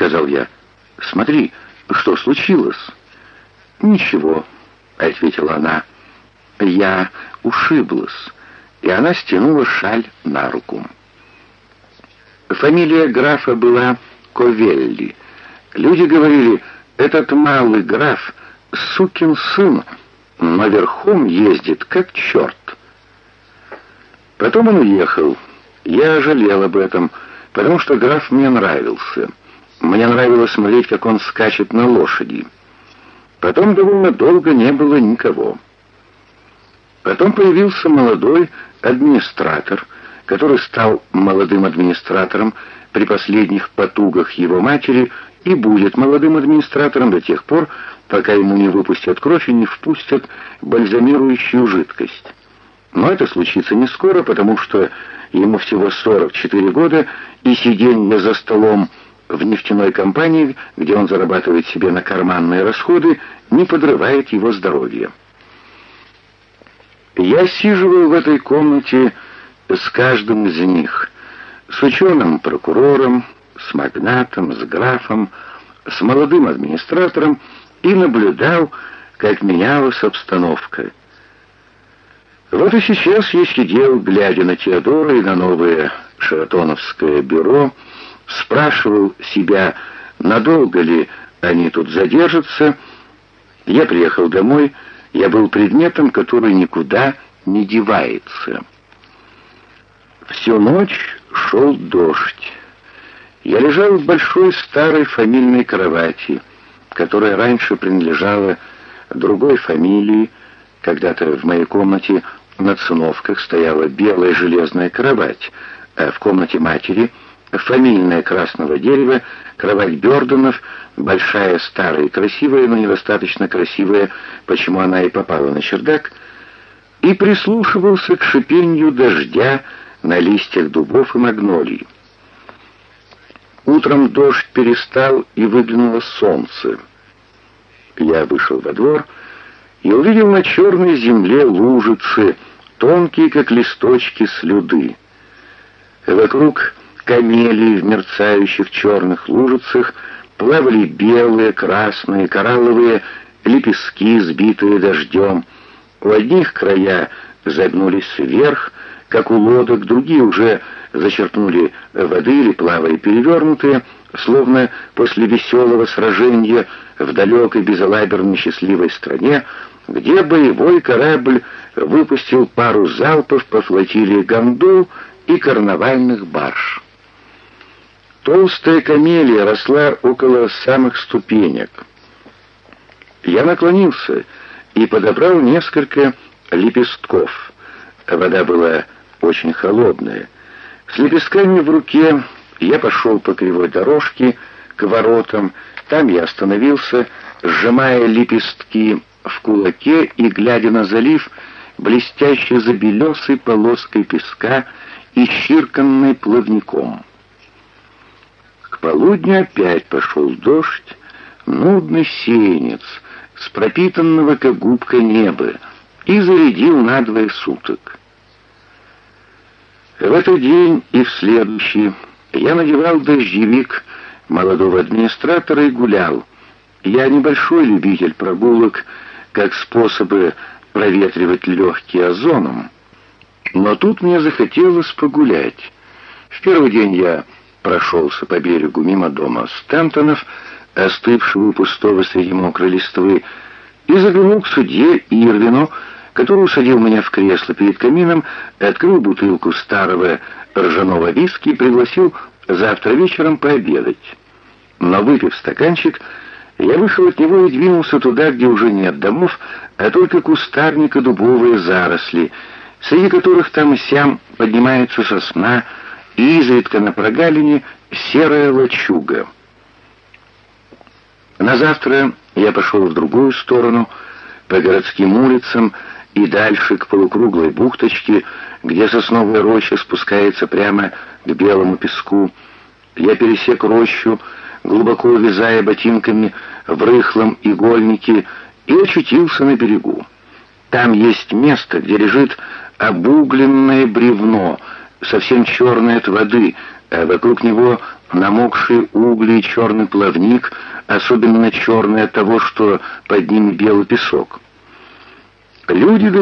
сказал я. «Смотри, что случилось?» «Ничего», — ответила она. «Я ушиблась», и она стянула шаль на руку. Фамилия графа была Ковелли. Люди говорили, этот малый граф — сукин сын, но верхом ездит как черт. Потом он уехал. Я жалел об этом, потому что граф мне нравился. Мне нравилось смотреть, как он скачет на лошади. Потом довольно долго не было никого. Потом появился молодой администратор, который стал молодым администратором при последних потугах его матери и будет молодым администратором до тех пор, пока ему не выпустят кровь и не впустят бальзамирующую жидкость. Но это случится не скоро, потому что ему всего 44 года, и сиденье за столом в нефтяной компании, где он зарабатывает себе на карманные расходы, не подрывает его здоровье. Я сиживал в этой комнате с каждым из них, с ученым прокурором, с магнатом, с графом, с молодым администратором и наблюдал, как менялась обстановка. Вот и сейчас я сидел, глядя на Теодора и на новое Шаратоновское бюро, спрашивал себя, надолго ли они тут задержатся. Я приехал домой, я был предметом, который никуда не девается. Всю ночь шел дождь. Я лежал в большой старой фамильной кровати, которая раньше принадлежала другой фамилии. Когда-то в моей комнате на циновках стояла белая железная кровать, а в комнате матери — фамильная красного дерева, кровать Бёрденов, большая, старая и красивая, но недостаточно красивая, почему она и попала на чердак, и прислушивался к шипению дождя на листьях дубов и магнолий. Утром дождь перестал, и выглянуло солнце. Я вышел во двор и увидел на черной земле лужицы, тонкие, как листочки слюды. Вокруг камелии в мерцающих черных лужицах плавали белые, красные, коралловые лепестки, сбитые дождем. У одних края загнулись вверх, как у лодок, другие уже зачерпнули воды или плавали перевернутые, словно после веселого сражения в далекой безалаберной счастливой стране, где боевой корабль выпустил пару залпов по флотилии гондол и карнавальных барж. Толстая камелия росла около самых ступенек. Я наклонился и подобрал несколько лепестков. Вода была очень холодная. С лепестками в руке я пошел по кривой дорожке к воротам. Там я остановился, сжимая лепестки в кулаке и глядя на залив, блестящий за белесой полоской песка и щирканной плавником полудню опять пошел дождь, нудный сеянец с пропитанного как губка неба и зарядил на двое суток. В этот день и в следующий я надевал дождевик молодого администратора и гулял. Я небольшой любитель прогулок, как способы проветривать легкие озоном. Но тут мне захотелось погулять. В первый день я прошелся по берегу мимо дома Стентонов, остывшего у пустого среди мокрой листвы, и заглянул к судье Ирвину, который усадил меня в кресло перед камином, открыл бутылку старого ржаного виски и пригласил завтра вечером пообедать. Но выпив стаканчик, я вышел от него и двинулся туда, где уже нет домов, а только кустарник и дубовые заросли, среди которых там и сям поднимается сосна, и изредка на прогалине серая лачуга. На завтра я пошел в другую сторону, по городским улицам и дальше к полукруглой бухточке, где сосновая роща спускается прямо к белому песку. Я пересек рощу, глубоко увязая ботинками в рыхлом игольнике, и очутился на берегу. Там есть место, где лежит обугленное бревно — совсем черный от воды, а вокруг него намокшие угли и черный плавник, особенно черный от того, что под ними белый песок. Люди до